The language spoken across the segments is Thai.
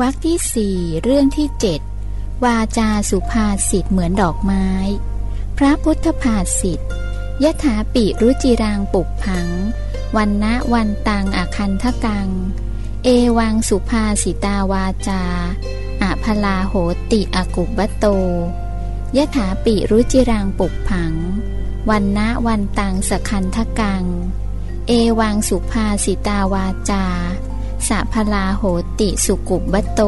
วรรคที่สี่เรื่องที่เจ็ดวาจาสุภาษิตเหมือนดอกไม้ พระพุทธภาษิตยถาปิรุจิรังปุกผัง วันนะวันตังอาคันทกัง เอวังสุภาสิตาวาจาอะพลาโหติอากุบโตยถาปิรุจิรังปุกผัง วันนะวันตังสคันทกัง เอวังสุภาสิตาวาจา สะพลาโหติสุกุบบโต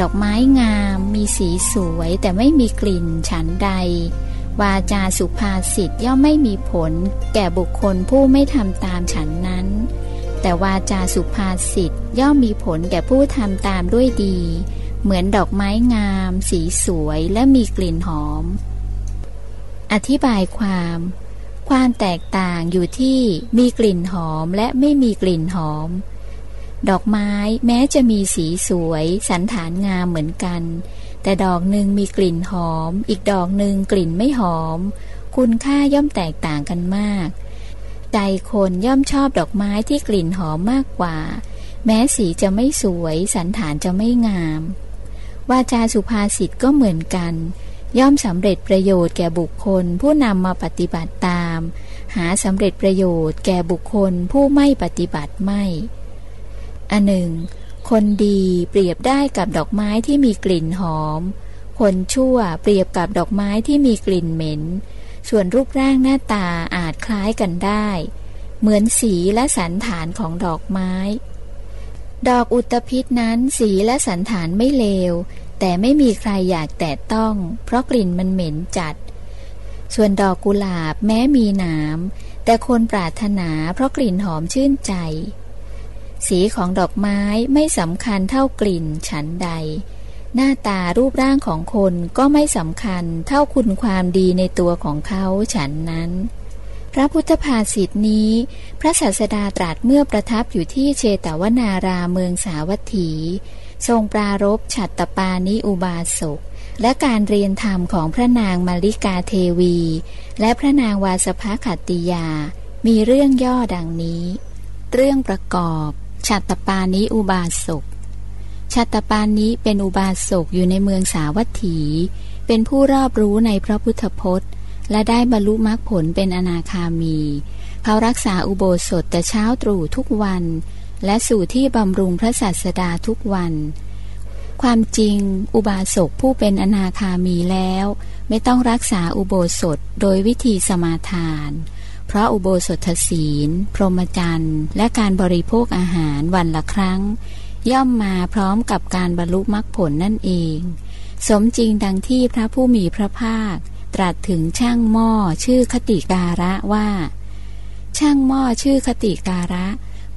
ดอกไม้งามมีสีสวยแต่ไม่มีกลิ่นฉันใด วาจาสุภาษิตย่อมไม่มีผล แก่บุคคลผู้ไม่ทำตามฉันนั้น แต่วาจาสุภาษิตย่อมมีผลแก่ผู้ทำตามด้วยดี เหมือนดอกไม้งาม สีสวยและมีกลิ่นหอม อธิบายความ ความแตกต่างอยู่ที่มีกลิ่นหอมและไม่มีกลิ่นหอม ดอกไม้แม้จะมีสีสวย สันฐานงามเหมือนกัน แต่ดอกหนึ่งมีกลิ่นหอม อีกดอกหนึ่งกลิ่นไม่หอม คุณค่าย่อมแตกต่างกันมาก ใจคนย่อมชอบดอกไม้ที่กลิ่นหอมมากกว่า แม้สีจะไม่สวย สันฐานจะไม่งาม วาจาสุภาษิตก็เหมือนกัน ย่อมสำเร็จประโยชน์แก่บุคคล ผู้นำมาปฏิบัติตาม หาสำเร็จประโยชน์แก่บุคคลผู้ไม่ปฏิบัติไม่ อันหนึ่ง คนดีเปรียบได้กับดอกไม้ที่มีกลิ่นหอม คนชั่วเปรียบกับดอกไม้ที่มีกลิ่นเหม็น ส่วนรูปร่างหน้าตาอาจคล้ายกันได้ เหมือนสีและสันฐานของดอกไม้ ดอกอุตภิษนั้นสีและสันฐานไม่เลว แต่ไม่มีใครอยากแตะต้อง เพราะกลิ่นมันเหม็นจัด ส่วนดอกกุหลาบแม้มีหนามแต่คนปรารถนาเพราะกลิ่นหอมชื่นใจ สีของดอกไม้ไม่สำคัญเท่ากลิ่นฉันใด หน้าตารูปร่างของคนก็ไม่สำคัญเท่าคุณความดีในตัวของเขาฉันนั้น พระพุทธภาษิตนี้ พระศาสดาตรัสเมื่อประทับอยู่ที่เชตวนารามเมืองสาวัตถี ทรงปรารบฉัตตปานิอุบาสกและการเรียนธรรมของพระนางมาริกาเทวี และพระนางวาสภคัตติยา มีเรื่องย่อดังนี้ เรื่องประกอบ ชัตตปานิอุบาสกชัตตปานิเป็นอุบาสกอยู่ในเมืองสาวัตถี เป็นผู้รอบรู้ในพระพุทธพจน์ และได้บรรลุมรรคผลเป็นอนาคามี เขารักษาอุโบสถแต่เช้าตรู่ทุกวัน และสู่ที่บำรุงพระศาสดาทุกวัน ความจริง อุบาสกผู้เป็นอนาคามีแล้ว ไม่ต้องรักษาอุโบสถโดยวิธีสมาทาน ระอุโบสถศีล พรหมจรรย์ และการบริโภคอาหารวันละครั้ง ย่อมมาพร้อมกับการบรรลุมรรคผลนั่นเอง สมจริงดังที่พระผู้มีพระภาค ตรัสถึงช่างหม้อชื่อคติการะว่า ช่างหม้อชื่อคติการะ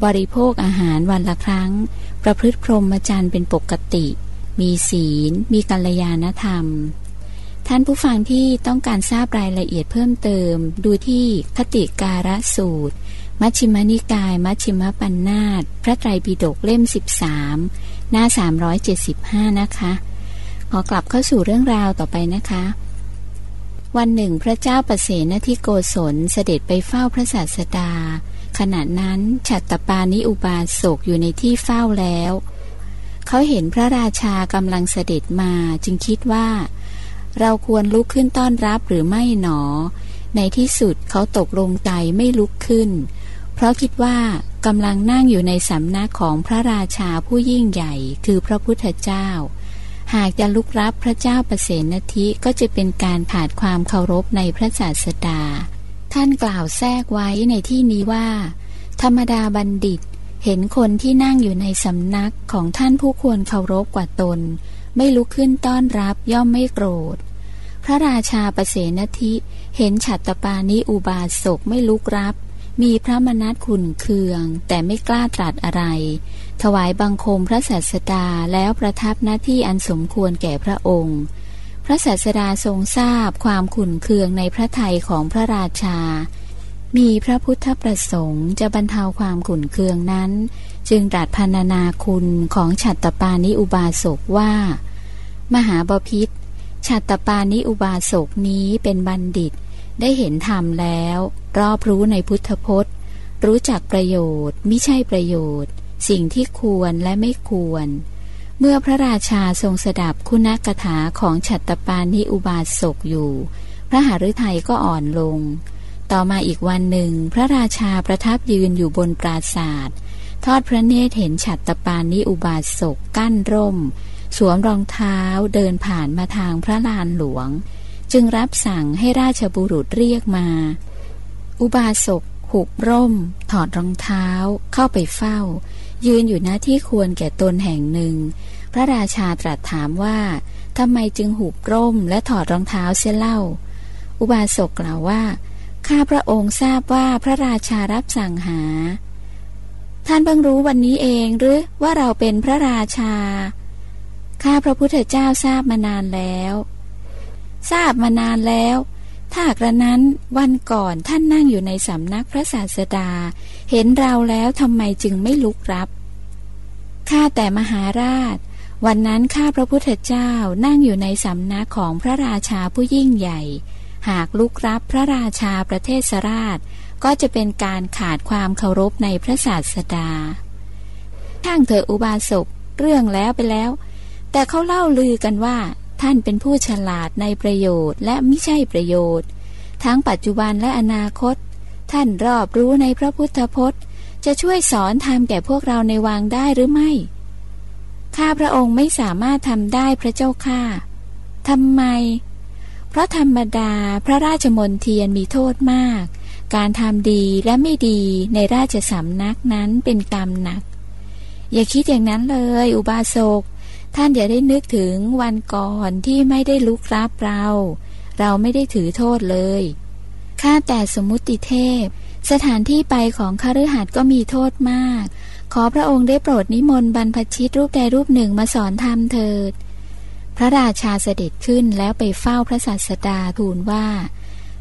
บริโภคอาหารวันละครั้ง ประพฤติพรหมจรรย์เป็นปกติ มีศีล มีกัลยาณธรรม ท่านผู้ฟังที่ต้องการทราบรายละเอียดเพิ่มเติม ดูที่คติการะสูตร มัชฌิมนิกาย มัชฌิมปัญนาตพระไตรปิฎกเล่ม 13 หน้า 375 นะคะ ขอกลับเข้าสู่เรื่องราวต่อไปนะคะ วันหนึ่งพระเจ้าประเสนทิโกศลเสด็จไปเฝ้าพระศาสดา ขณะนั้นฉัตตปานิอุบาสกอยู่ในที่เฝ้าแล้ว เขาเห็นพระราชากำลังเสด็จมาจึงคิดว่า เราควรลุกขึ้นต้อนรับหรือไม่หนอ ในที่สุดเขาตกลงใจไม่ลุกขึ้น เพราะคิดว่ากำลังนั่งอยู่ในสำนักของพระราชาผู้ยิ่งใหญ่คือพระพุทธเจ้า หากจะลุกรับพระเจ้าประเสนทิก็จะเป็นการขาดความเคารพในพระศาสดา ท่านกล่าวแทรกไว้ในที่นี้ว่า ธรรมดาบัณฑิตเห็นคนที่นั่งอยู่ในสำนักของท่านผู้ควรเคารพกว่าตน ไม่ลุกขึ้นต้อนรับย่อมไม่โกรธ พระราชาประเสนทิเห็นฉัตตปานิอุบาสกไม่ลุกรับ มีพระมนัตขุนเคือง แต่ไม่กล้าตรัสอะไร ถวายบังคมพระศาสดาแล้วประทับหน้าที่อันสมควรแก่พระองค์ พระศาสดาทรงทราบความขุนเคืองในพระทัยของพระราชามีพระพุทธประสงค์จะบรรเทาความขุนเคืองนั้น จึงตรัสพรรณนาคุณของฉัตตปานิอุบาสกว่า มหาบพิษชัตปานิอุบาสกนี้เป็นบัณฑิต ได้เห็นธรรมแล้ว รอบรู้ในพุทธพจน์ รู้จักประโยชน์ไม่ใช่ประโยชน์ สิ่งที่ควรและไม่ควร เมื่อพระราชาทรงสดับคุณกถาของฉัตตปานิอุบาสกอยู่ พระหฤทัยก็อ่อนลง ต่อมาอีกวันหนึ่ง พระราชาประทับยืนอยู่บนปราศาสตร์ทอดพระเนตรเห็นฉัตตปานิอุบาสกกั้นร่ม สวมรองเท้าเดินผ่านมาทางพระลานหลวง จึงรับสั่งให้ราชบุรุษเรียกมา อุบาสกหุบร่ม ถอดรองเท้า เข้าไปเฝ้า ยืนอยู่หน้าที่ควรแก่ตนแห่งหนึ่ง พระราชาตรัสถามว่าทำไมจึงหุบร่มและถอดรองเท้าเสียเล่า อุบาสกกล่าวว่า ข้าพระองค์ทราบว่าพระราชารับสั่งหา ท่านเพิ่งรู้วันนี้เองหรือว่าเราเป็นพระราชา ข้าพระพุทธเจ้าทราบมานานแล้ว ทราบมานานแล้ว ถ้ากระนั้นวันก่อนท่านนั่งอยู่ในสำนักพระศาสดา เห็นเราแล้วทำไมจึงไม่ลุกรับ ข้าแต่มหาราช วันนั้นข้าพระพุทธเจ้านั่งอยู่ในสำนักของพระราชาผู้ยิ่งใหญ่ หากลุกรับพระราชาประเทศราช ก็จะเป็นการขาดความเคารพในพระศาสดาช่างเถออุบาสกเรื่องแล้วไปแล้ว แต่เขาเล่าลือกันว่า ท่านเป็นผู้ฉลาดในประโยชน์และไม่ใช่ประโยชน์ ทั้งปัจจุบันและอนาคต ท่านรอบรู้ในพระพุทธพจน์ จะช่วยสอนธรรมแก่พวกเราในวังได้หรือไม่ ข้าพระองค์ไม่สามารถทำได้พระเจ้าข้าทำไม เพราะธรรมดาพระราชมนเทียนมีโทษมาก การทำดีและไม่ดีในราชสำนักนั้นเป็นกรรมหนัก อย่าคิดอย่างนั้นเลย อุบาสก ท่านอย่าได้นึกถึงวันก่อนที่ไม่ได้ลุกรับเรา เราไม่ได้ถือโทษเลย ข้าแต่สมมุติเทพ สถานที่ไปของคฤหัสถ์ก็มีโทษมาก ขอพระองค์ได้โปรดนิมนต์บรรพชิตรูปใดรูปหนึ่งมาสอนธรรมเถิด พระราชาเสด็จขึ้นแล้วไปเฝ้าพระสัสดาทูลว่า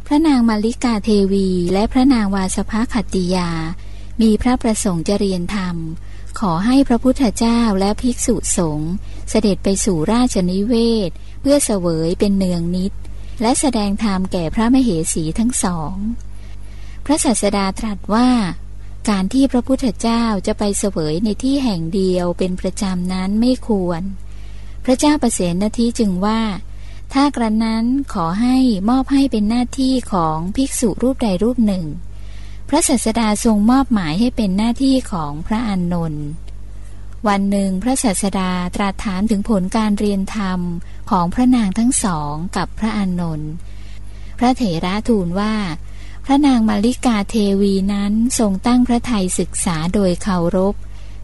พระนางมาริกาเทวีและพระนางวาสภขัตติยา มีพระประสงค์จะเรียนธรรม ขอให้พระพุทธเจ้าและภิกษุสงฆ์เสด็จไปสู่ราชนิเวศ เพื่อเสวยเป็นเนืองนิด และแสดงธรรมแก่พระมเหสีทั้งสอง พระศาสดาตรัสว่า การที่พระพุทธเจ้าจะไปเสวยในที่แห่งเดียวเป็นประจำนั้นไม่ควร พระเจ้าประเสนทีจึงว่า ถ้ากระนั้นขอให้มอบให้เป็นหน้าที่ของภิกษุรูปใดรูปหนึ่ง พระศาสดาทรงมอบหมายให้เป็นหน้าที่ของพระอานนท์วันหนึ่งพระศาสดาตรัสถามถึงผลการเรียนธรรมของพระนางทั้งสองกับพระอานนท์พระเถระทูลว่า พระนางมาริกาเทวีนั้นทรงตั้งพระไทยศึกษาโดยเคารพ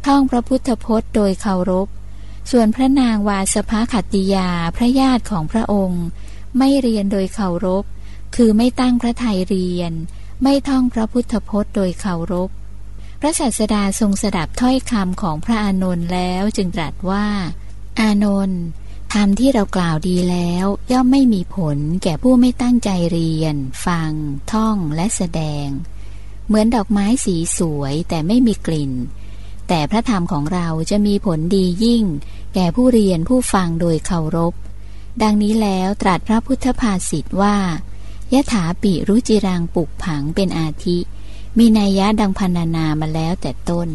ท่องพระพุทธพจน์โดยเคารพ ส่วนพระนางวาสภขัตติยาพระญาติของพระองค์ ไม่เรียนโดยเคารพ คือไม่ตั้งพระไทยเรียน ไม่ท่องพระพุทธพจน์โดยเคารพ พระศาสดาทรงสดับถ้อยคำของพระอานนท์แล้วจึงตรัสว่า อานนท์ธรรมที่เรากล่าวดีแล้ว ย่อมไม่มีผลแก่ผู้ไม่ตั้งใจเรียน ฟัง ท่องและแสดง เหมือนดอกไม้สีสวยแต่ไม่มีกลิ่น แต่พระธรรมของเราจะมีผลดียิ่ง แก่ผู้เรียนผู้ฟังโดยเคารพ ดังนี้แล้วตรัสพระพุทธภาษิตว่า ยะถาปิรุจิรังปุกผังเป็นอาทิ มีนัยยะดังพันนามาแล้วแต่ต้น